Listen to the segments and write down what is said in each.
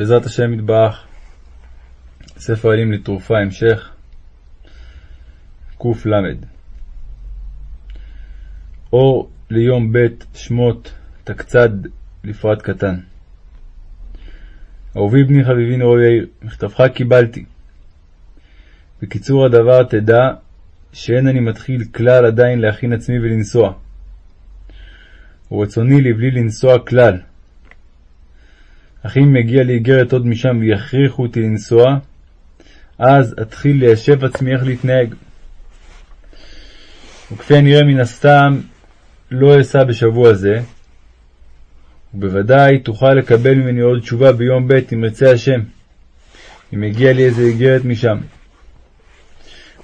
בעזרת השם יתברך, ספר אלים לתרופה, המשך, קל. אור ליום ב' שמות תקצד לפרט קטן. אהובי בני חביבי נרו יאיר, מכתבך קיבלתי. בקיצור הדבר תדע שאין אני מתחיל כלל עדיין להכין עצמי ולנסוע. ורצוני לבלי לנסוע כלל. אך אם מגיע לאיגרת עוד משם ויכריחו אותי לנסוע, אז אתחיל ליישב עצמי איך להתנהג. וכפי הנראה מן הסתם לא אסע בשבוע זה, ובוודאי תוכל לקבל ממני עוד תשובה ביום ב' אם ירצה השם, אם מגיע לי איזה איגרת משם.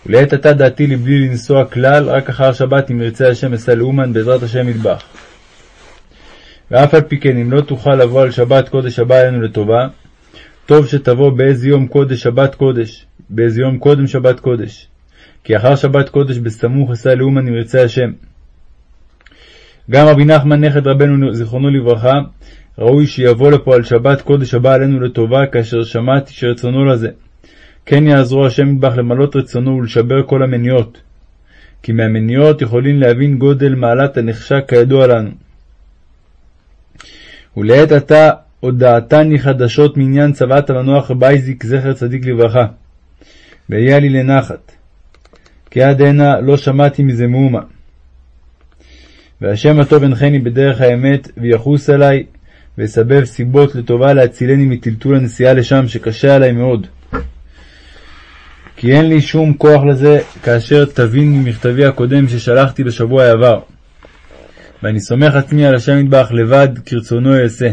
ולעת עתה דעתי לבלי לנסוע כלל, רק אחר שבת אם ירצה השם אסע לאומן בעזרת השם מטבח. ואף על פי כן אם לא תוכל לבוא על שבת קודש הבא עלינו לטובה, טוב שתבוא באיזה יום קודש שבת קודש, באיזה יום קודם שבת קודש. כי אחר שבת קודש בסמוך אסע לאומן אם ירצה השם. גם רבי נחמן נכד רבנו זיכרונו לברכה, ראוי שיבוא לפה על שבת קודש הבא עלינו לטובה, כאשר שמעתי שרצונו לזה. כן יעזרו השם מטבח למלות רצונו ולשבר כל המניות. כי מהמניות יכולים להבין גודל מעלת הנחשק כידוע לנו. ולעת עתה הודעתני חדשות מעניין צוואת המנוח רבי אייזיק זכר צדיק לברכה. והיה לי לנחת. כי עד הנה לא שמעתי מזה מאומה. והשם הטוב הנחני בדרך האמת, ויחוס עלי, ויסבב סיבות לטובה להצילני מטלטול הנסיעה לשם, שקשה עלי מאוד. כי אין לי שום כוח לזה, כאשר תבין ממכתבי הקודם ששלחתי בשבוע העבר. ואני סומך עצמי על השם מטבח לבד, כרצונו אעשה.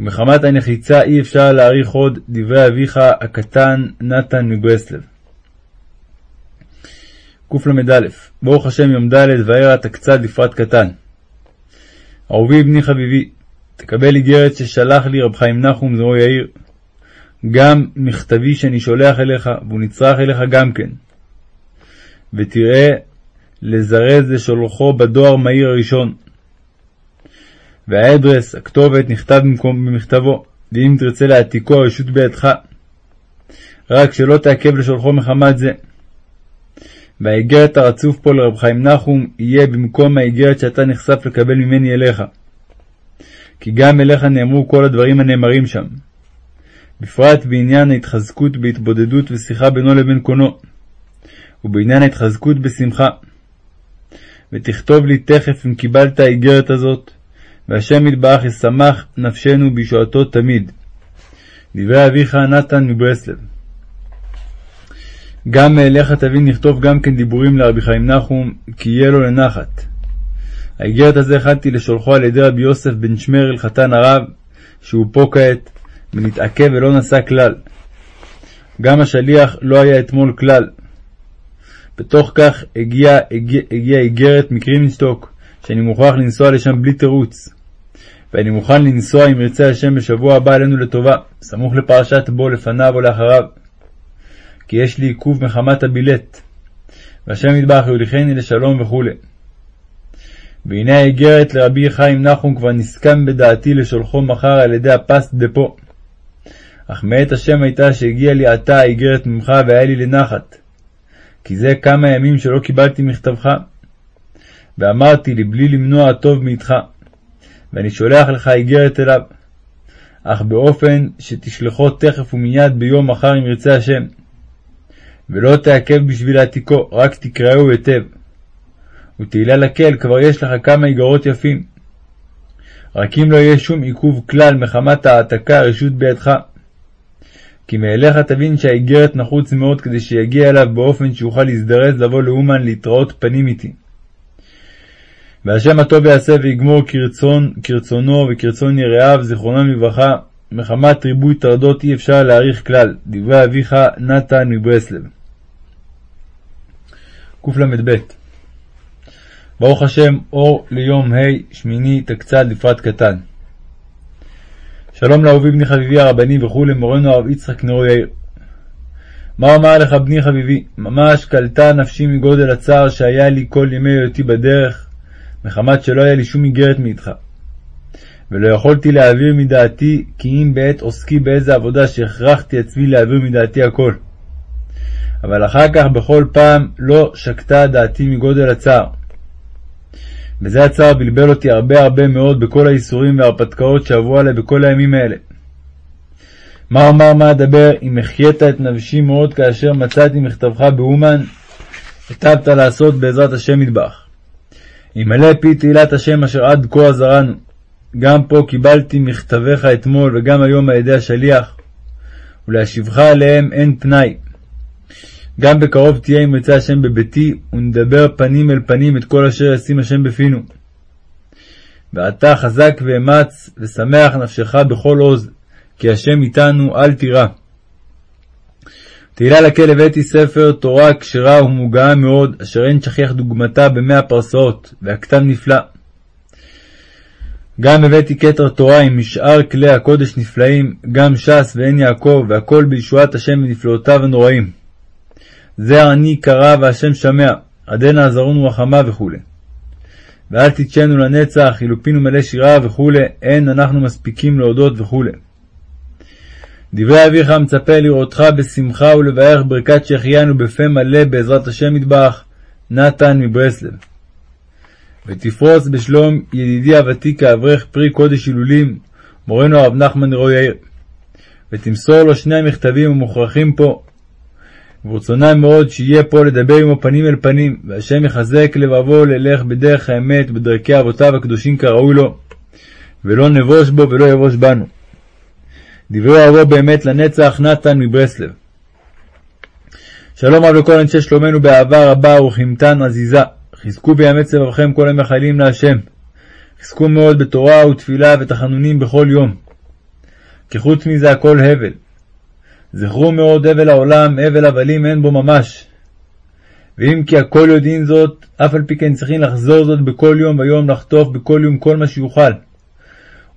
ומחמת הנחיצה אי אפשר להעריך עוד דברי אביך הקטן נתן מברסלב. קל"א ברוך השם יום ד' וארא תקצד לפרט קטן. אהובי בני חביבי, תקבל איגרת ששלח לי רב חיים נחום זרו יאיר, גם מכתבי שאני שולח אליך, והוא נצרך אליך גם כן. ותראה לזרז לשולחו בדואר מהיר הראשון. והאדרס, הכתובת, נכתב במכתבו, ואם תרצה להעתיקו הרשות בידך. רק שלא תעכב לשולחו מחמת זה. והאיגרת הרצוף פה לרב חיים נחום יהיה במקום האיגרת שאתה נחשף לקבל ממני אליך. כי גם אליך נאמרו כל הדברים הנאמרים שם. בפרט בעניין ההתחזקות בהתבודדות ושיחה בינו לבין קונו, ובעניין ההתחזקות בשמחה. ותכתוב לי תכף אם קיבלת האיגרת הזאת, והשם יתברך ישמח נפשנו בישועתו תמיד. דברי אביך נתן מברסלב. גם מאליך תבין נכתוב גם כן דיבורים לרבי חיים נחום, כי יהיה לו לנחת. האיגרת הזה הכנתי לשולחו על ידי רבי יוסף בן שמרל חתן הרב, שהוא פה כעת, ונתעכב ולא נסע כלל. גם השליח לא היה אתמול כלל. בתוך כך הגיעה הגיע, הגיע איגרת מקרימנסטוק, שאני מוכרח לנסוע לשם בלי תירוץ. ואני מוכן לנסוע אם ירצה השם בשבוע הבא עלינו לטובה, סמוך לפרשת בו לפניו או לאחריו. כי יש לי עיכוב מחמת הבילט, והשם ידבח יוליכני לשלום וכו'. והנה האיגרת לרבי חיים נחום כבר נסכם בדעתי לשולחו מחר על ידי הפס דפו. אך מאת השם הייתה שהגיעה לי עתה האיגרת ממך והיה לי לנחת. כי זה כמה ימים שלא קיבלתי מכתבך. ואמרתי לי בלי למנוע הטוב מאיתך. ואני שולח לך איגרת אליו. אך באופן שתשלחו תכף ומיד ביום מחר אם ירצה השם. ולא תעכב בשביל העתיקו, רק תקראו היטב. ותהילה לקהל כבר יש לך כמה איגרות יפים. רק אם לא יהיה שום עיכוב כלל מחמת העתקה רשות בידך. כי מאליך תבין שהאיגרת נחוץ מאוד כדי שיגיע אליו באופן שיוכל להזדרז לבוא לאומן להתראות פנים איתי. והשם הטוב יעשה ויגמור כרצון, כרצונו וכרצון יראיו, זיכרונם לברכה, מחמת ריבוי טרדות אי אפשר להעריך כלל. דברי אביך נתן מברסלב. קל"ב ברוך השם, אור ליום ה' שמיני תקצד לפרט קטן. שלום לאהובי בני חביבי הרבני וכולי, מורנו הרב יצחק נרו יאיר. מה אמר לך בני חביבי? ממש קלטה נפשי מגודל הצער שהיה לי כל ימי היותי בדרך, מחמת שלא היה לי שום איגרת מאיתך. ולא יכולתי להעביר מדעתי, כי אם בעת עוסקי באיזה עבודה שהכרחתי עצמי להעביר מדעתי הכל. אבל אחר כך בכל פעם לא שקטה דעתי מגודל הצער. וזה הצער בלבל אותי הרבה הרבה מאוד בכל האיסורים וההרפתקאות שעברו עליי בכל הימים האלה. מה אומר מה אדבר אם החיית את נפשי מאוד כאשר מצאתי מכתבך באומן, היטבת לעשות בעזרת השם מטבח. ימלא פי תהילת השם אשר עד כה עזרנו. גם פה קיבלתי מכתבך אתמול וגם היום על ידי השליח, ולהשיבך עליהם אין פנאי. גם בקרוב תהיה עם יוצא השם בביתי, ונדבר פנים אל פנים את כל אשר ישים השם בפינו. ואתה חזק ואמץ, ושמח נפשך בכל עוז, כי השם איתנו, אל תירא. תהילה לכלב הבאתי ספר תורה כשרה ומוגעה מאוד, אשר אין שכיח דוגמתה במאה פרסאות, והכתב נפלא. גם הבאתי כתר תורה עם משאר כלי הקודש נפלאים, גם ש"ס ועין יעקב, והכל בישועת השם ונפלאותיו הנוראים. זה אני קרא והשם שמע, עדנה עזרונו רחמה וכו'. ואל תתשנו לנצח, חילופינו מלא שירה וכו', אין אנחנו מספיקים להודות וכו'. דברי אביך מצפה לראותך בשמחה ולבארך ברכת שהחיינו בפה מלא בעזרת השם מטבח, נתן מברסלב. ותפרוץ בשלום ידידי הוותיק האברך פרי קודש הילולים, מורנו הרב נחמן רוי יאיר. ותמסור לו שני המכתבים המוכרחים פה, וברצונם מאוד שיהיה פה לדבר עמו פנים אל פנים, והשם יחזק לבבו ללך בדרך האמת בדרכי אבותיו הקדושים כראוי לו, ולא נבוש בו ולא יבוש בנו. דברי אבו באמת לנצח נתן מברסלב. שלום רב לכל אנשי שלומנו באהבה רבה וכימתן עזיזה. חזקו ויאמץ לבבכם כל המחיילים להשם. חזקו מאוד בתורה ותפילה ותחנונים בכל יום. כי חוץ מזה הכל הבל. זכרו מאוד הבל העולם, הבל הבלים אין בו ממש. ואם כי הכל יודעים זאת, אף על פי כן צריכים לחזור זאת בכל יום ויום לחטוף בכל יום כל מה שיוכל.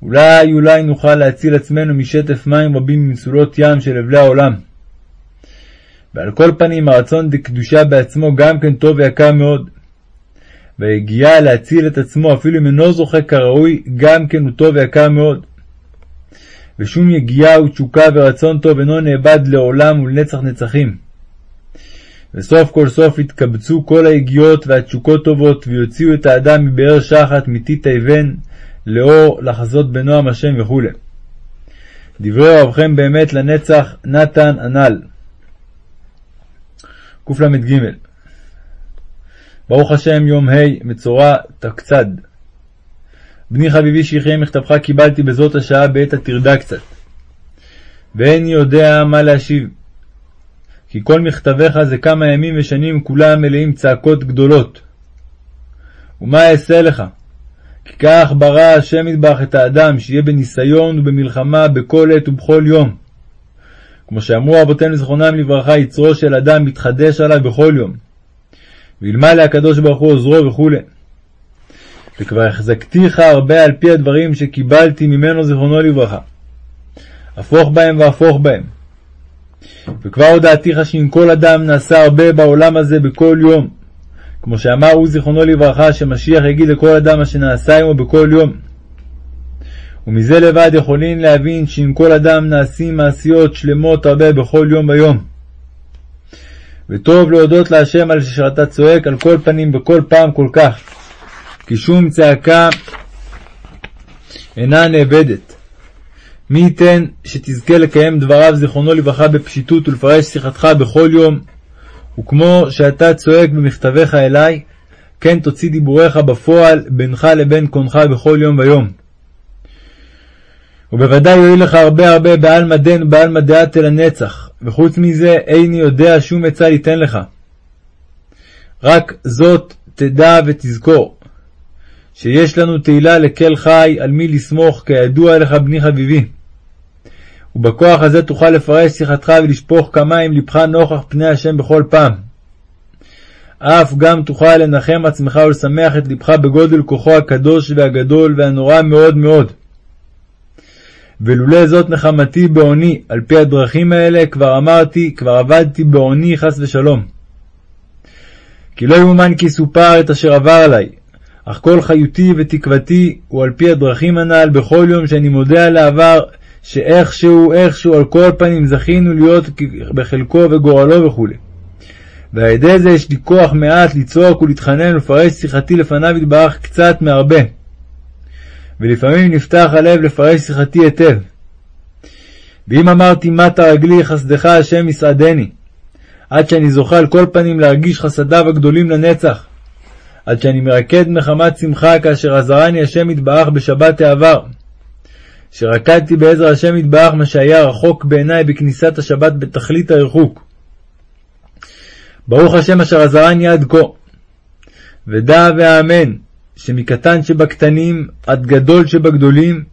אולי אולי נוכל להציל עצמנו משטף מים רבים ממצולות ים של אבלי העולם. ועל כל פנים הרצון דקדושה בעצמו גם כן טוב ויקר מאוד. והיגיעה להציל את עצמו אפילו אם אינו זוכה כראוי, גם כן הוא טוב ויקר מאוד. ושום יגיעה ותשוקה ורצון טוב אינו נאבד לעולם ולנצח נצחים. וסוף כל סוף יתקבצו כל היגיעות והתשוקות טובות, ויוציאו את האדם מבאר שחת מתית היבן, לאור לחזות בנועם השם וכו'. דברי אוהבכם באמת לנצח, נתן הנ"ל. קל"ג ברוך השם יום ה' מצורע תקצד. בני חביבי שיחיה מכתבך קיבלתי בזאת השעה בעת הטרדה קצת. ואיני יודע מה להשיב. כי כל מכתביך זה כמה ימים ושנים כולם מלאים צעקות גדולות. ומה אעשה לך? כי כך ברא השם ידבח את האדם, שיהיה בניסיון ובמלחמה בכל עת ובכל יום. כמו שאמרו אבותינו זכרונם לברכה, יצרו של אדם מתחדש עליו בכל יום. וילמד הקדוש ברוך הוא עוזרו וכו'. וכבר החזקתיך הרבה על פי הדברים שקיבלתי ממנו זיכרונו לברכה. הפוך בהם והפוך בהם. וכבר הודעתיך שאם כל אדם נעשה הרבה בעולם הזה בכל יום, כמו שאמר הוא זיכרונו לברכה, שמשיח יגיד לכל אדם מה שנעשה עמו בכל יום. ומזה לבד יכולים להבין שאם כל אדם נעשים מעשיות שלמות הרבה בכל יום ויום. וטוב להודות להשם על שאתה צועק על כל פנים בכל פעם כל כך, כי שום צעקה אינה נאבדת. מי ייתן שתזכה לקיים דבריו זיכרונו לברכה בפשיטות ולפרש שיחתך בכל יום, וכמו שאתה צועק במכתביך אלי, כן תוציא דיבוריך בפועל בינך לבין קונך בכל יום ויום. ובוודאי יועיל לך הרבה הרבה בעלמא דין ובעלמא דעת אל הנצח, וחוץ מזה איני יודע שום עצה ליתן לך. רק זאת תדע ותזכור, שיש לנו תהילה לקל חי על מי לסמוך, כידוע לך בני חביבי. ובכוח הזה תוכל לפרש שיחתך ולשפוך כמים לבך נוכח פני השם בכל פעם. אף גם תוכל לנחם עצמך ולשמח את לבך בגודל כוחו הקדוש והגדול והנורא מאוד מאוד. ולולא זאת נחמתי בעוני, על פי הדרכים האלה כבר אמרתי, כבר עבדתי בעוני חס ושלום. כי לא יאומן כי סופר את אשר עבר עלי, אך כל חיותי ותקוותי הוא על פי הדרכים הנ"ל בכל יום שאני מודה על העבר, שאיכשהו איכשהו על כל פנים זכינו להיות בחלקו וגורלו וכו'. ועל ידי זה יש לי כוח מעט לצעוק ולהתחנן ולפרש שיחתי לפניו יתברך קצת מהרבה. ולפעמים נפתח הלב לפרש שיחתי היטב. ואם אמרתי מטה רגלי חסדך השם יסעדני, עד שאני זוכה על כל פנים להרגיש חסדיו הגדולים לנצח, עד שאני מרקד מחמת שמחה כאשר עזרני השם יתברך בשבת העבר, שרקדתי בעזר השם יתברך מה שהיה רחוק בעיניי בכניסת השבת בתכלית הריחוק. ברוך השם אשר עזרני עד כה. ודע ואמן שמקטן שבקטנים עד גדול שבגדולים,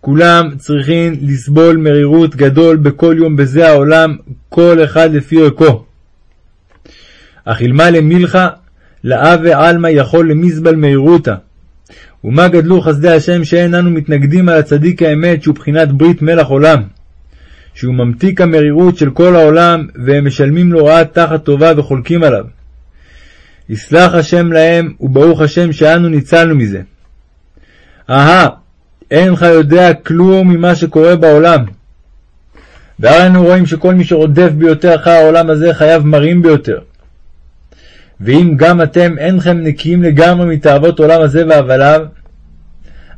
כולם צריכים לסבול מרירות גדול בכל יום בזה העולם, כל אחד לפי ערכו. אך אלמלא מילכה, לאווה עלמא יכול למזבל מהירותא. ומה גדלו חסדי השם שאין אנו מתנגדים על הצדיק האמת שהוא בחינת ברית מלח עולם. שהוא ממתיק המרירות של כל העולם, והם משלמים לו רעת תחת טובה וחולקים עליו. יסלח השם להם, וברוך השם שאנו ניצלנו מזה. אהה, אינך יודע כלום ממה שקורה בעולם. והרי אנו רואים שכל מי שרודף ביותר אחר העולם הזה חייו מרים ביותר. ואם גם אתם אינכם נקיים לגמרי מתאוות עולם הזה והבליו,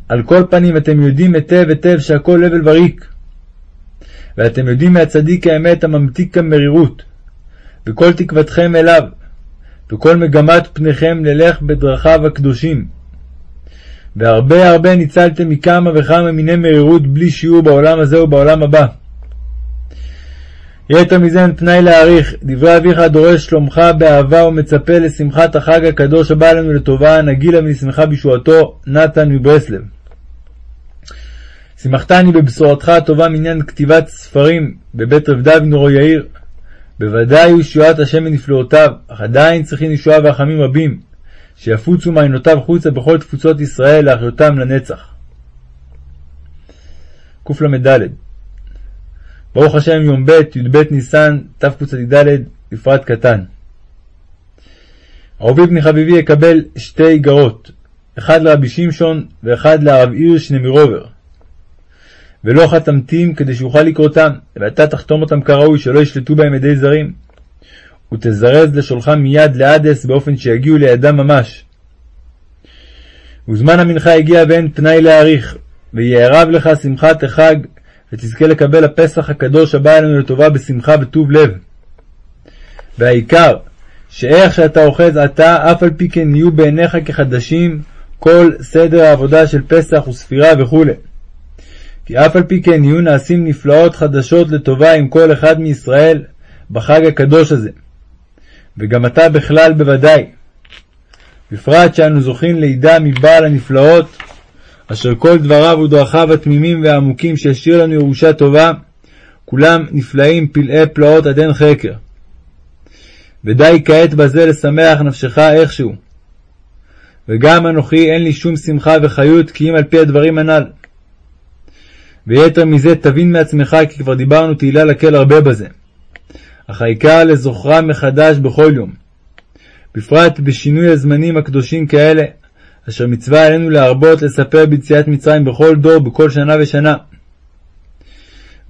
על כל פנים אתם יודעים היטב היטב שהכל הבל וריק. ואתם יודעים מהצדיק האמת הממתיק המרירות, וכל תקוותכם אליו, וכל מגמת פניכם ללך בדרכיו הקדושים. והרבה הרבה ניצלתם מכמה וכמה מיני מרירות בלי שיעור בעולם הזה ובעולם הבא. יתר מזה אין פנאי להעריך, דברי אביך דורש שלומך באהבה ומצפה לשמחת החג הקדוש הבא עלינו לטובה, נגילה ונשמחה בישועתו, נתן מברסלב. שמחתני בבשורתך הטובה מעניין כתיבת ספרים בבית רב דוד נורו יאיר. בוודאי הוא ישועת השם מנפלאותיו, אך עדיין צריכים ישועה ורחמים רבים, שיפוצו מעיינותיו חוצה בכל תפוצות ישראל להחיותם לנצח. קל"ד ברוך השם יום ב' י"ב ניסן תקצ"ד בפרט קטן. אהובי בני חביבי יקבל שתי איגרות, אחד לרבי שמשון ואחד לרב הירש נמירובר. ולא חתמתים כדי שאוכל לקרותם, ואתה תחתום אותם כראוי, שלא ישלטו בהם ידי זרים. ותזרז לשולחם מיד לעדס באופן שיגיעו לידם ממש. וזמן המנחה הגיע ואין פנאי להאריך, ויערב לך שמחת החג, ותזכה לקבל הפסח הקדוש הבא אלינו לטובה בשמחה וטוב לב. והעיקר, שאיך שאתה אוחז עתה, אף על פי כן יהיו בעיניך כחדשים כל סדר העבודה של פסח וספירה וכו'. כי אף על פי כן יהיו נעשים נפלאות חדשות לטובה עם כל אחד מישראל בחג הקדוש הזה. וגם אתה בכלל בוודאי. בפרט שאנו זוכים לידע מבעל הנפלאות, אשר כל דבריו ודרכיו התמימים והעמוקים שהשאיר לנו ירושה טובה, כולם נפלאים פלאי פלאות עד אין חקר. ודי כעת בזה לשמח נפשך איכשהו. וגם אנוכי אין לי שום שמחה וחיות כי אם על פי הדברים הנ"ל. ויתר מזה תבין מעצמך כי כבר דיברנו תהילה לקל הרבה בזה. אך העיקר לזוכרם מחדש בכל יום. בפרט בשינוי הזמנים הקדושים כאלה, אשר מצווה עלינו להרבות לספר ביציאת מצרים בכל דור, בכל שנה ושנה.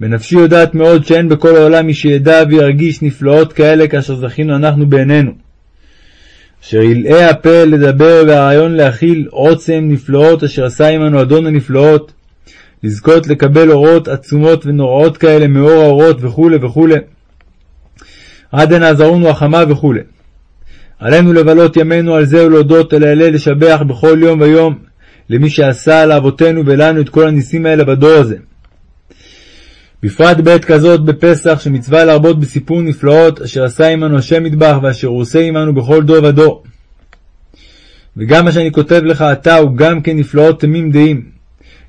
ונפשי יודעת מאוד שאין בכל העולם מי שידע וירגיש נפלאות כאלה כאשר זכינו אנחנו בעינינו. אשר ילאה הפה לדבר והרעיון להכיל עוצם נפלאות אשר עשה עמנו אדון הנפלאות, לזכות לקבל אורות עצומות ונוראות כאלה מאור האורות וכו' וכו'. עד הנה עזרונו החמה וכו'. עלינו לבלות ימינו על זה ולהודות האלה לשבח בכל יום ויום למי שעשה לאבותינו ולנו את כל הניסים האלה בדור הזה. בפרט בעת כזאת בפסח שמצווה להרבות בסיפור נפלאות אשר עשה עמנו השם מטבח ואשר הוא עושה עמנו בכל דור ודור. וגם מה שאני כותב לך עתה הוא גם כן נפלאות תמים דעים,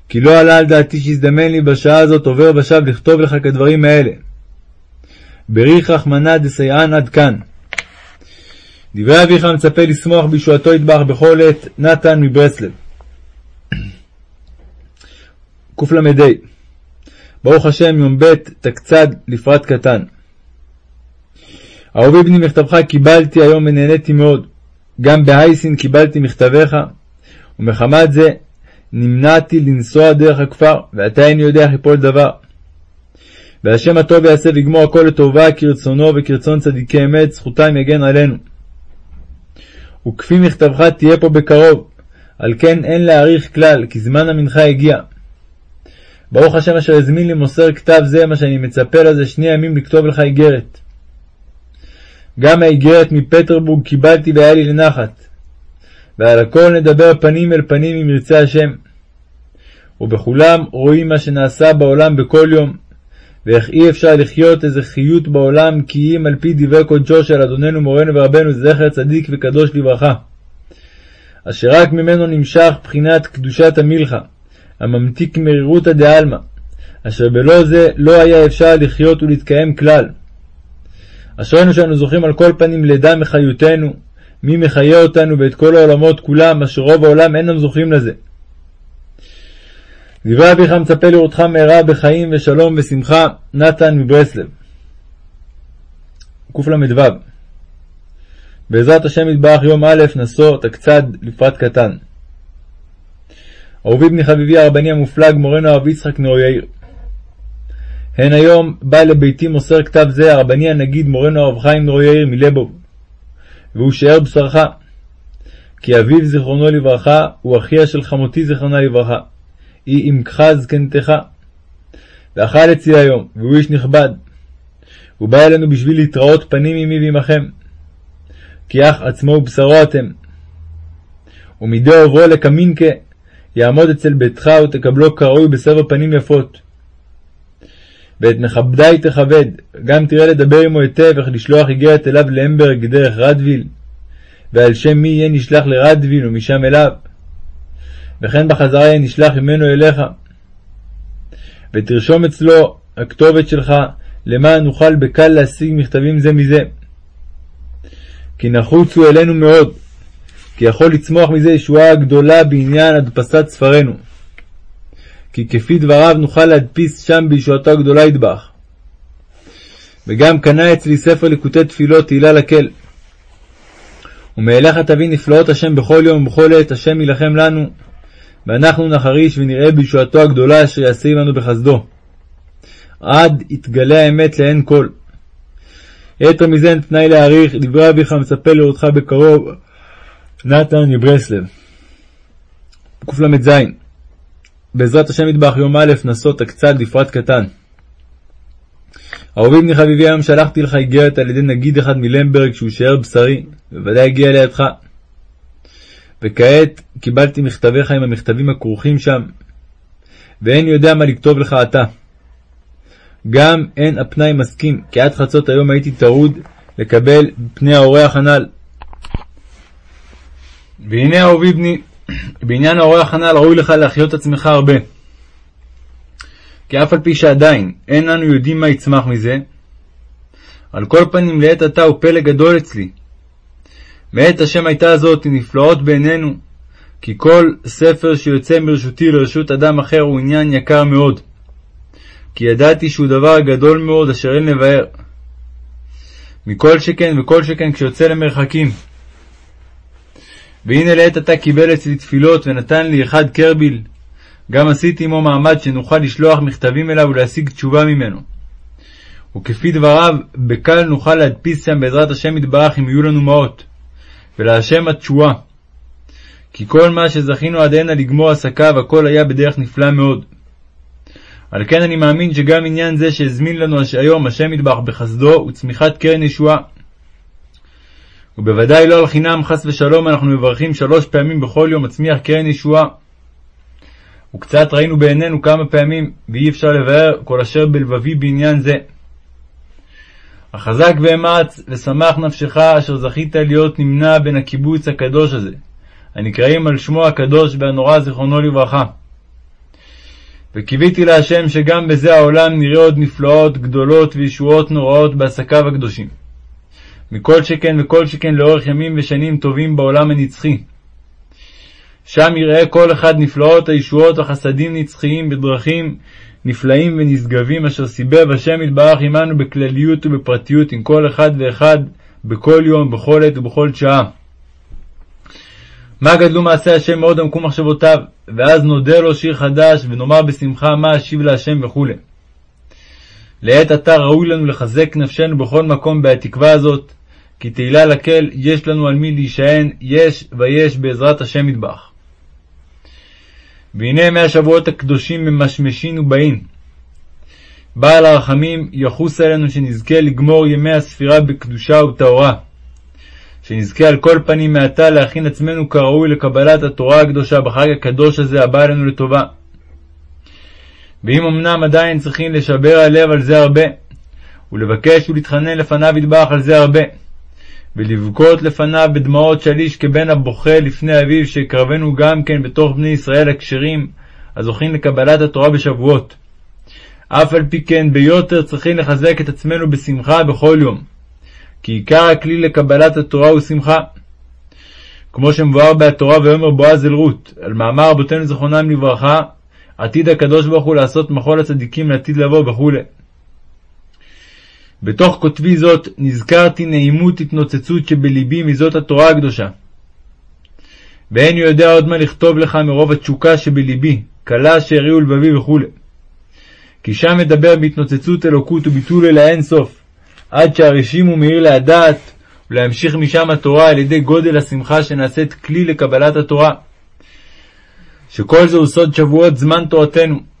כי לא עלה על דעתי שיזדמן לי בשעה הזאת עובר ושב לכתוב לך כדברים האלה. בריך רחמנא דסייען עד כאן. דברי אביך מצפה לשמוח בישועתו ידבח בכל עת, נתן מברסלב. קל"ה ברוך השם יום ב' תקצד לפרט קטן. אהובי בני מכתבך קיבלתי היום ונהניתי מאוד. גם בהייסין קיבלתי מכתביך, ומחמת זה נמנעתי לנסוע דרך הכפר, ועתה איני יודע איך יפול דבר. והשם הטוב יעשה ויגמור הכל לטובה כרצונו וכרצון צדיקי אמת, זכותם יגן עלינו. וכפי מכתבך תהיה פה בקרוב, על כן אין להאריך כלל, כי זמן המנחה הגיע. ברוך השם אשר הזמין לי מוסר כתב זה, מה שאני מצפה לזה שני ימים לכתוב לך איגרת. גם האיגרת מפטרבורג קיבלתי והיה לי לנחת. ועל הכל נדבר פנים אל פנים אם ירצה השם. ובכולם רואים מה שנעשה בעולם בכל יום, ואיך אי אפשר לחיות איזה חיות בעולם כי אם על פי דברי קודשו של אדוננו מורנו ורבנו זכר צדיק וקדוש לברכה. אשר רק ממנו נמשך בחינת קדושת המלכה, הממתיק מרירותא דעלמא, אשר בלא זה לא היה אפשר לחיות ולהתקיים כלל. אשרינו שאנו זוכים על כל פנים לידה מחיותנו, מי מחיה אותנו ואת כל העולמות כולם, אשר רוב העולם אינם זוכים לזה. דברי אביך מצפה לראותך מהרה בחיים ושלום ושמחה, נתן מברסלב. קל"ו בעזרת השם יתברך יום א' נשוא תקצד לפרט קטן. אהובי בני חביבי הרבני המופלג מורנו הרב יצחק נאו יאיר. הן היום בא לביתי מוסר כתב זה הרבני הנגיד מורנו הרב חיים נאו יאיר מלבוב. והוא שאר בשרך. כי אביו זיכרונו לברכה הוא אחיה של חמותי זיכרונה לברכה. היא עמך זקנתך. ואכל אצלי היום, והוא איש נכבד. הוא בא אלינו בשביל להתראות פנים עמי ועמכם. כי אח עצמו ובשרו אתם. ומדי עוברו לקמינקה, יעמוד אצל ביתך ותקבלו כראוי בסבר פנים יפות. ואת מכבדי תכבד, גם תראה לדבר עמו היטב איך לשלוח איגרת אליו לאמברג דרך רדוויל, ועל שם מי יהיה נשלח לרדוויל ומשם אליו. וכן בחזרה יהיה נשלח ממנו אליך. ותרשום אצלו הכתובת שלך, למען נוכל בקל להשיג מכתבים זה מזה. כי נחוצו אלינו מאוד, כי יכול לצמוח מזה ישועה גדולה בעניין הדפסת ספרנו. כי כפי דבריו נוכל להדפיס שם בישועתו הגדולה ידבח. וגם קנה אצלי ספר ליקוטי תפילות תהילה לקל. ומאליך תביא נפלאות השם בכל יום ובכל עת, השם יילחם לנו, ואנחנו נחריש ונראה בישועתו הגדולה אשר יעשה עמנו בחסדו. עד יתגלה האמת לעין כל. יתר מזה אין תנאי להעריך, דברי אביך מצפה לראותך בקרוב. נתן מברסלב. קל"ז בעזרת השם ידבח יום א' נסות הקצת בפרט קטן. אהובי בני חביבי היום שלחתי לך איגרת על ידי נגיד אחד מלמברג שהוא שאר בשרי, בוודאי הגיע לידך. וכעת קיבלתי מכתביך עם המכתבים הכרוכים שם, ואין יודע מה לכתוב לך עתה. גם אין הפנאי מסכים, כי עד חצות היום הייתי טרוד לקבל פני האורח הנ"ל. והנה אהובי בני, בעניין האורח הנ"ל ראוי לך להחיות עצמך הרבה. כי אף על פי שעדיין אין אנו יודעים מה יצמח מזה, על כל פנים לעת עתה הוא פלא גדול אצלי. מאת השם הייתה זאת נפלאות בעינינו, כי כל ספר שיוצא מרשותי לרשות אדם אחר הוא עניין יקר מאוד. כי ידעתי שהוא דבר גדול מאוד אשר אין לבאר. מכל שכן וכל שכן כשיוצא למרחקים. והנה לעת עתה קיבל אצלי תפילות ונתן לי אחד קרביל. גם עשיתי עמו מעמד שנוכל לשלוח מכתבים אליו ולהשיג תשובה ממנו. וכפי דבריו, בקל נוכל להדפיס שם בעזרת השם יתברך אם יהיו לנו מעות. ולהשם התשועה. כי כל מה שזכינו עד הנה לגמור עסקיו, הכל היה בדרך נפלאה מאוד. על כן אני מאמין שגם עניין זה שהזמין לנו היום השם ידבח בחסדו הוא צמיחת קרן ישועה. ובוודאי לא על חינם חס ושלום אנחנו מברכים שלוש פעמים בכל יום מצמיח קרן ישועה. וקצת ראינו בעינינו כמה פעמים, ואי אפשר לבאר כל אשר בלבבי בעניין זה. החזק ואמץ ושמח נפשך אשר זכית להיות נמנה בין הקיבוץ הקדוש הזה, הנקראים על שמו הקדוש והנורא זיכרונו לברכה. וקיוויתי להשם שגם בזה העולם נראה עוד נפלאות גדולות וישועות נוראות בעסקיו הקדושים. מכל שכן וכל שכן לאורך ימים ושנים טובים בעולם הנצחי. שם יראה כל אחד נפלאות הישועות החסדים נצחיים בדרכים נפלאים ונשגבים אשר סיבב השם יתברך עמנו בכלליות ובפרטיות עם כל אחד ואחד בכל יום, בכל עת ובכל שעה. מה גדלו מעשי השם מאוד עמקו מחשבותיו, ואז נודה לו שיר חדש, ונאמר בשמחה מה אשיב להשם וכו'. לעת עתה ראוי לנו לחזק נפשנו בכל מקום בהתקווה הזאת, כי תהילה לקל יש לנו על מי להישען, יש ויש בעזרת השם יתברך. והנה ימי השבועות הקדושים ממשמשין ובאין. בעל הרחמים יחוס עלינו שנזכה לגמור ימי הספירה בקדושה וטהרה. שנזכה על כל פנים מעתה להכין עצמנו כראוי לקבלת התורה הקדושה בחג הקדוש הזה הבא עלינו לטובה. ואם אמנם עדיין צריכים לשבר הלב על זה הרבה, ולבקש ולהתחנן לפניו ידבח על זה הרבה, ולבכות לפניו בדמעות שליש כבן הבוכה לפני אביו, שיקרבנו גם כן בתוך בני ישראל הכשרים, הזוכים לקבלת התורה בשבועות. אף על פי כן ביותר צריכים לחזק את עצמנו בשמחה בכל יום, כי עיקר הכלי לקבלת התורה הוא שמחה. כמו שמבואר בהתורה ויאמר בועז אל רות, על מאמר רבותינו זכרונם לברכה, עתיד הקדוש ברוך הוא לעשות מחול הצדיקים לעתיד לבוא וכו'. בתוך כותבי זאת נזכרתי נעימות התנוצצות שבלבי מזאת התורה הקדושה. ואין יודע עוד מה לכתוב לך מרוב התשוקה שבלבי, כלה שהריעו לבבי וכו'. כי שם מדבר בהתנוצצות אלוקות וביטול אל האין סוף, עד שהרשימו מאיר להדעת, ולהמשיך משם התורה על ידי גודל השמחה שנעשית כלי לקבלת התורה. שכל זה הוא סוד שבועות זמן תורתנו.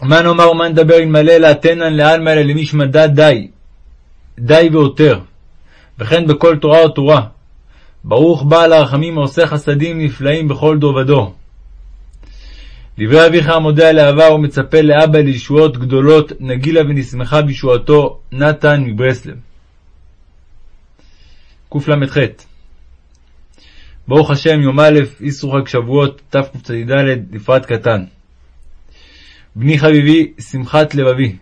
מה נאמר ומה נדבר אלמלא לאתנן לעלמא אלא למי שמדע די, די ועותר, וכן בכל תורה ותורה. ברוך בעל הרחמים העושה חסדים נפלאים בכל דור ודור. דברי אביך המודה על אהבה ומצפה לאבא לישועות גדולות, נגילה ונשמחה בישועתו, נתן מברסלב. קל"ח ברוך השם, יום א', איסור חג שבועות, תקצ"ד, לפרט קטן. בני חביבי, שמחת לבבי.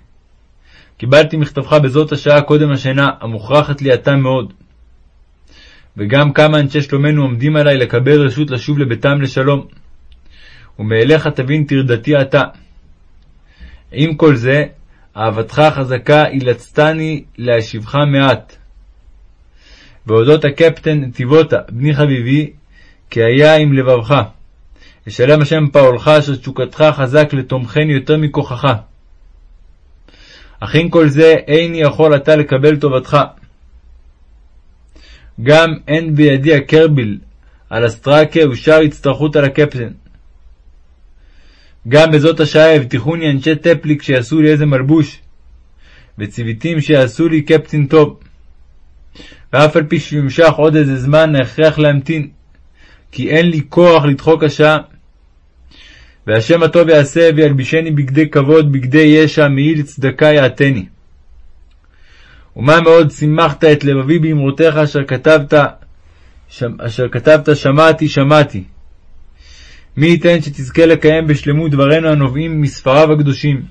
קיבלתי מכתבך בזאת השעה קודם השינה, המוכרחת לי עתה מאוד. וגם כמה אנשי שלומנו עומדים עלי לקבל רשות לשוב לביתם לשלום. ומאליך תבין טרדתי עתה. עם כל זה, אהבתך החזקה אילצתני להשיבך מעט. ואודות הקפטן נתיבותה, בני חביבי, כי היה עם לבבך. ישלם השם פעולך, אשר תשוקתך חזק לתומכני יותר מכוחך. אך עם כל זה, איני יכול אתה לקבל טובתך. גם אין בידי הקרביל על אסטרקה ושאר הצטרכות על הקפטן. גם בזאת השעה הבטיחוני אנשי טפליק שיעשו לי איזה מלבוש, וציוויתים שיעשו לי קפטן טוב. ואף על פי שימשך עוד איזה זמן, ההכרח להמתין, כי אין לי כוח לדחוק השעה. והשם הטוב יעשה וילבישני בגדי כבוד, בגדי ישע, מעיל צדקה יעטני. ומה מאוד שימחת את לבבי באמרותיך אשר כתבת, ש... אשר כתבת שמעתי שמעתי. מי ייתן שתזכה לקיים בשלמות דברינו הנובעים מספריו הקדושים,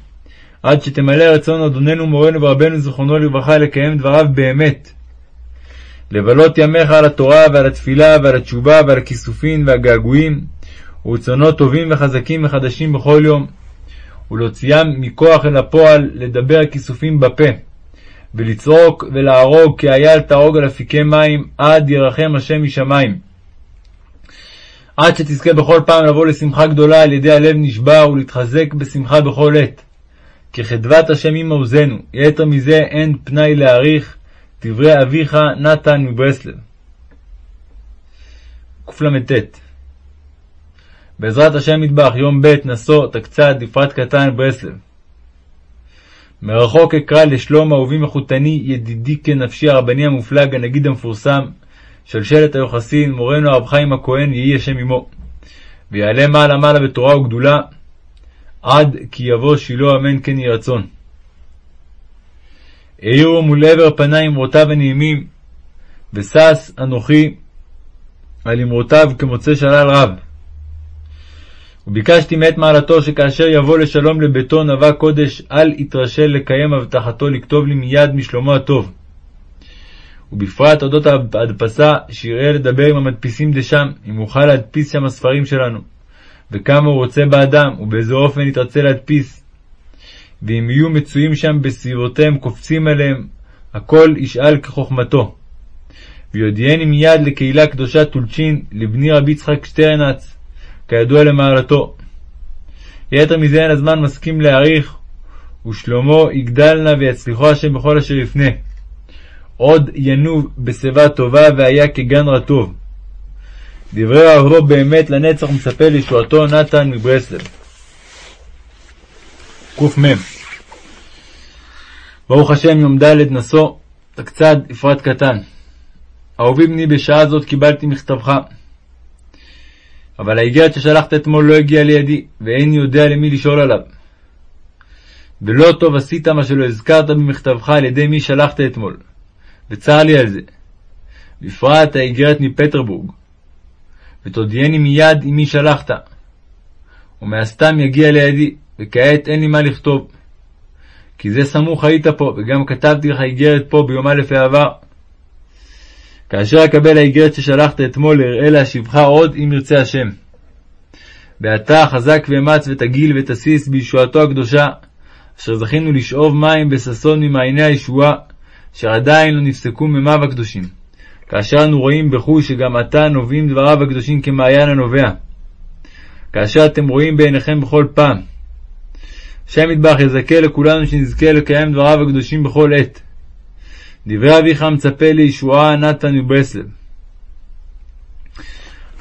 עד שתמלא רצון אדוננו מורנו ורבנו זיכרונו לברכה לקיים דבריו באמת. לבלות ימיך על התורה ועל התפילה ועל התשובה ועל הכיסופין והגעגועים, ורצונות טובים וחזקים וחדשים בכל יום, ולהוציאם מכוח אל הפועל לדבר כיסופים בפה, ולצעוק ולהרוג כי אייל תהרוג על אפיקי מים, עד ירחם השם משמיים. עד שתזכה בכל פעם לבוא לשמחה גדולה על ידי הלב נשבר ולהתחזק בשמחה בכל עת. כי חדבת השם מעוזנו, יתר מזה אין פנאי להעריך, דברי אביך נתן מברסלב. קל"ט בעזרת השם מטבח, יום ב' נשוא, תקצ"ד, בפרט קטן, ברסלב. מרחוק אקרא לשלום אהובי מחותני, ידידי כנפשי הרבני המופלג, הנגיד המפורסם, שלשלת היוחסין, מורנו הרב חיים הכהן, יהי השם עמו. ויעלה מעלה מעלה בתורה וגדולה, עד כי יבוא שילה אמן כן יהי רצון. האירו מול עבר פניי אמרותיו הנעימים, ושש אנוכי על אמרותיו כמוצא שלל רב. וביקשתי מאת מעלתו שכאשר יבוא לשלום לביתו נבע קודש, אל יתרשל לקיים הבטחתו לכתוב לי מיד משלומו הטוב. ובפרט אודות ההדפסה, שיראה לדבר עם המדפיסים דשם, אם אוכל להדפיס שם הספרים שלנו, וכמה הוא רוצה באדם, ובאיזה אופן יתרצה להדפיס. ואם יהיו מצויים שם בסביבותיהם קופצים עליהם, הכל ישאל כחוכמתו. ויודיעני מיד לקהילה קדושה טולצ'ין לבני רבי יצחק שטרנץ, כידוע למעלתו. יתר מזה אין הזמן מסכים להעריך, ושלמה יגדלנה ויצליחו השם בכל אשר יפנה. עוד ינוב בשיבה טובה והיה כגן רטוב. דברי רבו באמת לנצח מצפה לישועתו נתן מברסלב. קמ ברוך השם יום ד' נשוא, תקצד אפרת קטן. אהובי בני בשעה זאת קיבלתי מכתבך. אבל האיגרת ששלחת אתמול לא הגיעה לידי, ואיני יודע למי לשאול עליו. ולא טוב עשית מה שלא הזכרת במכתבך על ידי מי שלחת אתמול, וצר לי על זה. בפרט האיגרת מפטרבורג, ותודיעני מיד עם מי שלחת. ומהסתם יגיע לידי, וכעת אין לי מה לכתוב. כי זה סמוך היית פה, וגם כתבתי לך איגרת פה ביום א' העבר. כאשר אקבל האיגרת ששלחת אתמול, אראה להשיבך עוד, אם ירצה השם. ועתה חזק ואמץ ותגיל ותסיס בישועתו הקדושה, אשר זכינו לשאוב מים בששון ממעייני הישועה, אשר עדיין לא נפסקו ממיו הקדושים. כאשר אנו רואים בחוש שגם עתה נובעים דבריו הקדושים כמעיין הנובע. כאשר אתם רואים בעיניכם בכל פעם. השם ידבח יזכה לכולנו שנזכה לקיים דבריו הקדושים בכל עת. דברי אביך מצפה לישועה נתן וברסלב.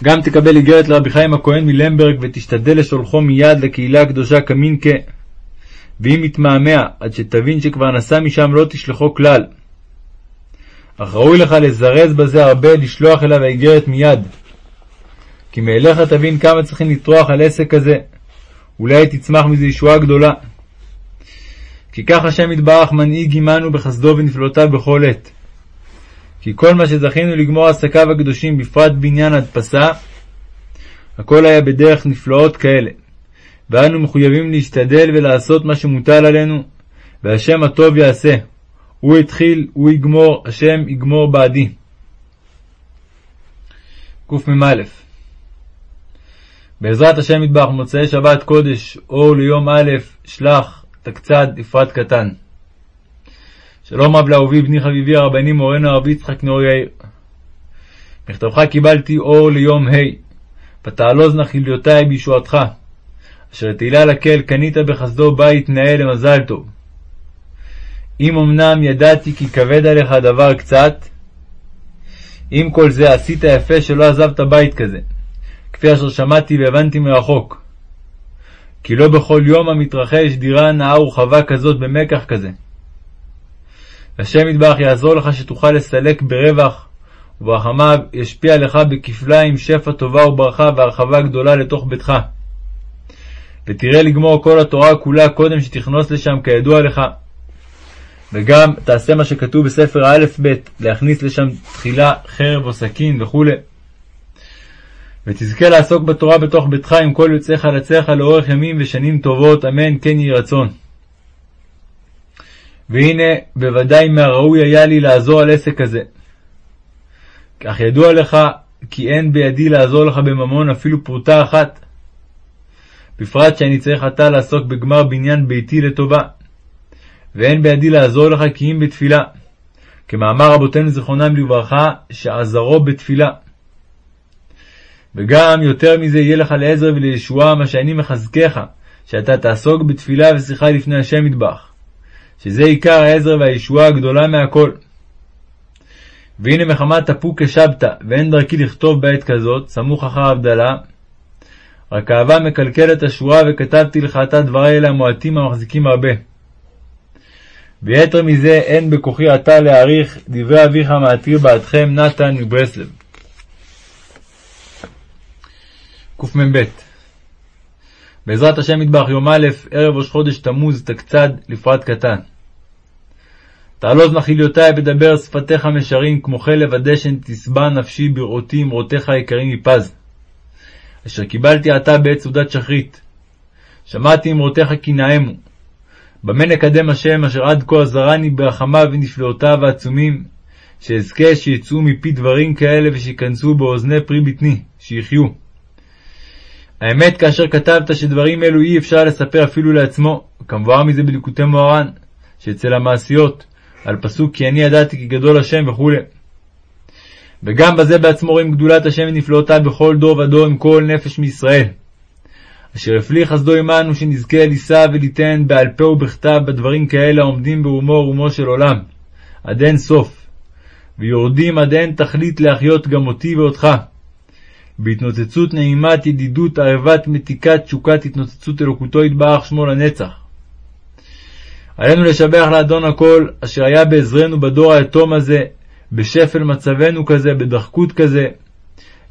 גם תקבל איגרת לרבי חיים הכהן מלמברג ותשתדל לשולחו מיד לקהילה הקדושה קמינקה. ואם יתמהמה עד שתבין שכבר נסע משם לא תשלחו כלל. אך ראוי לך לזרז בזה הרבה לשלוח אליו האיגרת מיד. כי מאליך תבין כמה צריכים לטרוח על עסק כזה. אולי תצמח מזה ישועה גדולה. כי כך השם יתברך מנהיג עמנו בחסדו ונפלאותיו בכל עת. כי כל מה שזכינו לגמור עסקיו הקדושים, בפרט בעניין הדפסה, הכל היה בדרך נפלאות כאלה. ואנו מחויבים להשתדל ולעשות מה שמוטל עלינו, והשם הטוב יעשה. הוא התחיל, הוא יגמור, השם יגמור בעדי. קמ"א בעזרת השם יתברך מוצאי שבת קודש, אור ליום א', שלח, תקצד, אפרת קטן. שלום רב לאהובי בני חביבי הרבני מורנו הרב יצחק נאור יאיר. מכתבך קיבלתי אור ליום ה', פתעלוז נא חיליותי בישועתך, אשר תהילה לקהל קנית בחסדו בית נאה למזל טוב. אם אמנם ידעתי כי כבד עליך הדבר קצת, עם כל זה עשית יפה שלא עזבת בית כזה, כפי אשר שמעתי והבנתי מרחוק. כי לא בכל יום המתרחש דירה נאה ורחבה כזאת במקח כזה. השם יתברך יעזור לך שתוכל לסלק ברווח, וברחמיו ישפיע לך בכפליים שפע טובה וברכה והרחבה גדולה לתוך ביתך. ותראה לגמור כל התורה כולה קודם שתכנוס לשם כידוע לך. וגם תעשה מה שכתוב בספר האלף-בית, להכניס לשם תחילה חרב או סכין וכו'. ותזכה לעסוק בתורה בתוך ביתך עם כל יוצאיך לצאך לאורך ימים ושנים טובות, אמן כן יהי רצון. והנה, בוודאי מהראוי היה לי לעזור על עסק כזה. כך ידוע לך כי אין בידי לעזור לך בממון אפילו פרוטה אחת. בפרט שאני צריך עתה לעסוק בגמר בניין ביתי לטובה. ואין בידי לעזור לך כי אם בתפילה. כמאמר רבותינו זיכרונם לברכה, שעזרו בתפילה. וגם יותר מזה יהיה לך לעזר ולישועה מה שאני מחזקך, שאתה תעסוק בתפילה ושיחה לפני השם מטבח. שזה עיקר העזר והישועה הגדולה מהכל. והנה מחמת תפוק השבתא, ואין דרכי לכתוב בעת כזאת, סמוך אחר הבדלה, רק אהבה מקלקלת השורה, וכתבתי לך עתה דברי אלה המועטים המחזיקים הרבה. ויתר מזה אין בכוחי עתה להעריך דברי אביך המעתיר בעדכם נתן מברסלב. קמ"ב בעזרת השם מטבח יום א', ערב ראש חודש תמוז, תקצד, לפרט קטן. תעלוז נחיליותי ודבר שפתיך משרים, כמו חלב הדשן תשבע נפשי בראותי אמרותיך היקרים מפז. אשר קיבלתי עתה בעת סעודת שחרית. שמעתי אמרותיך כי נאמו. במה נקדם השם אשר עד כה עזרני ברחמיו ונפלאותיו העצומים, שאזכה שיצאו מפי דברים כאלה ושייכנסו באוזני פרי בטני, שיחיו. האמת כאשר כתבת שדברים אלו אי אפשר לספר אפילו לעצמו, כמבואר מזה בליקוטי מוהר"ן, שאצל המעשיות, על פסוק כי אני ידעתי כי גדול השם וכו'. וגם בזה בעצמו רואים גדולת השם ונפלאותיו בכל דור ודור עם כל נפש מישראל. אשר הפליא חסדו עמנו שנזכה לישא וליתן בעל פה ובכתב בדברים כאלה העומדים ברומו ורומו של עולם, עד אין סוף, ויורדים עד אין תכלית להחיות גם אותי ואותך. בהתנוצצות נעימת ידידות ערבת מתיקת תשוקת התנוצצות אלוקותו יתברך שמו לנצח. עלינו לשבח לאדון הכל, אשר היה בעזרנו בדור היתום הזה, בשפל מצבנו כזה, בדחקות כזה,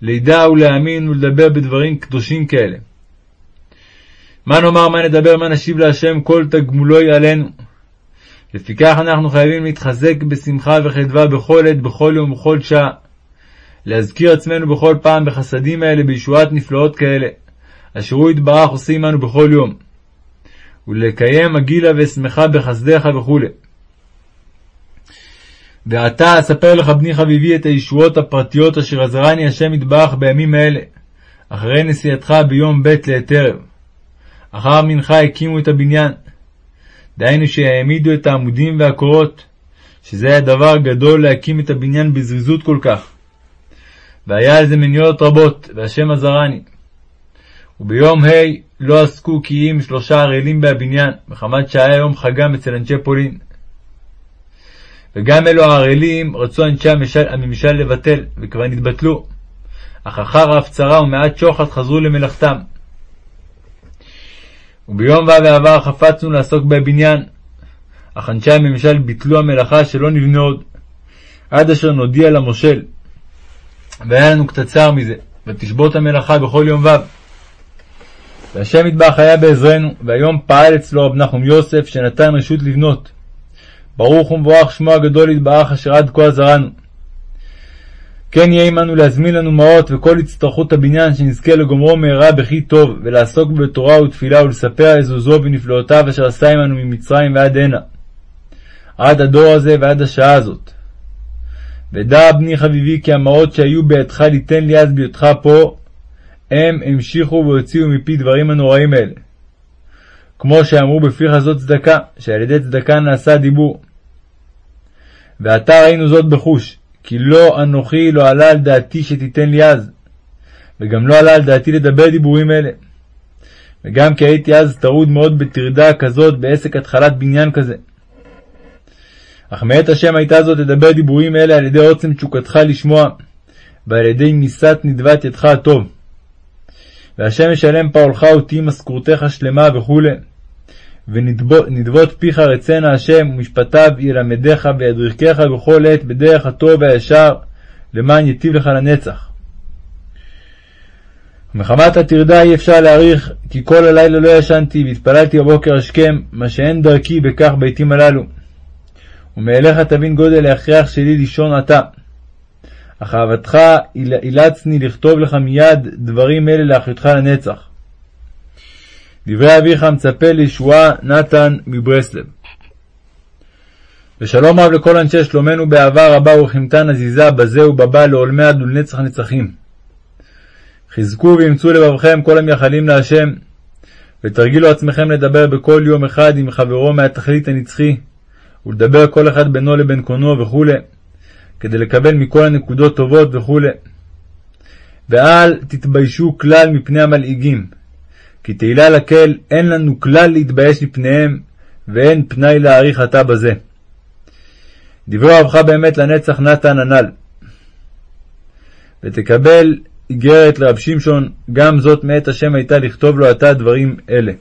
לידע ולהאמין ולדבר בדברים קדושים כאלה. מה נאמר, מה נדבר, מה נשיב להשם, כל תגמולו עלינו. לפיכך אנחנו חייבים להתחזק בשמחה וחדווה בכל עת, בכל יום ובכל שעה. להזכיר עצמנו בכל פעם בחסדים האלה, בישועת נפלאות כאלה, אשר הוא יתברך עושה עמנו בכל יום. ולקיים הגילה ואשמחה בחסדיך וכו'. ועתה אספר לך, בני חביבי, את הישועות הפרטיות אשר עזרני השם יתברך בימים אלה, אחרי נסיעתך ביום ב' לעת. אחר מנחה הקימו את הבניין. דהיינו שהעמידו את העמודים והקורות, שזה היה דבר גדול להקים את הבניין בזריזות כל כך. והיה על זה מניעות רבות, והשם עזרני. וביום ה' לא עסקו כי אם שלושה ערלים בהבניין, מחמת שהיה יום חגם אצל אנשי פולין. וגם אלו הערלים רצו אנשי הממשל, הממשל לבטל, וכבר נתבטלו. אך אחר ההפצרה ומעט שוחד חזרו למלאכתם. וביום ו' ועבר חפצנו לעסוק בבניין, אך אנשי הממשל ביטלו המלאכה שלא נבנה עוד, עד אשר נודיע למושל. והיה לנו קצת צער מזה, ותשבות המלאכה בכל יום ו'. והשם יטבח היה בעזרנו, והיום פעל אצלו רב נחום יוסף, שנתן רשות לבנות. ברוך ומבורך שמו הגדול יתברך, אשר עד כה עזרנו. כן יהיה עמנו להזמין לנו מעות וכל הצטרכות הבניין, שנזכה לגומרו מהרה בכי טוב, ולעסוק בתורה ותפילה ולספר עזוזו ונפלאותיו אשר עשה עמנו ממצרים ועד הנה. עד הדור הזה ועד השעה הזאת. ודע בני חביבי כי המעות שהיו בידך ליתן לי אז בהיותך פה, הם המשיכו והוציאו מפי דברים הנוראים האלה. כמו שאמרו בפיך זאת צדקה, שעל ידי צדקה נעשה דיבור. ועתה ראינו זאת בחוש, כי לא אנוכי לא עלה על דעתי שתיתן לי אז, וגם לא עלה על דעתי לדבר דיבורים אלה. וגם כי הייתי אז טרוד מאוד בטרדה כזאת בעסק התחלת בניין כזה. אך מאת השם הייתה זאת לדבר דיבורים אלה על ידי עוצם תשוקתך לשמוע, ועל ידי מיסת נדבת ידך הטוב. והשם ישלם פעולך ותהי משכורתך שלמה וכו'. ונדבות פיך רצנה השם, ומשפטיו ילמדך וידריכך בכל עת בדרך הטוב והישר, למען יטיב לך לנצח. ומחמת הטרדה אי אפשר להעריך, כי כל הלילה לא ישנתי, והתפללתי בבוקר השכם, מה שאין דרכי בכך בעתים הללו. ומאליך תבין גודל ההכרח שלי לישון עתה. אך אהבתך אילצני לכתוב לך מיד דברים אלה לאחיותך לנצח. דברי אביך מצפה לישועה נתן מברסלב. ושלום רב לכל אנשי שלומנו באהבה רבה ורחימתה נזיזה בזה ובבא לעולמי עד ולנצח נצחים. חזקו ואמצו לבבכם כל המייחלים להשם, ותרגילו עצמכם לדבר בכל יום אחד עם חברו מהתכלית הנצחי, ולדבר כל אחד בינו לבין קונו וכו', כדי לקבל מכל הנקודות טובות וכו'. ואל תתביישו כלל מפני המלעיגים, כי תהילה לקהל אין לנו כלל להתבייש מפניהם, ואין פנאי להעריך עתה בזה. דברי רבך באמת לנצח נתן הנ"ל. ותקבל איגרת לרב שמשון, גם זאת מאת השם הייתה לכתוב לו עתה דברים אלה.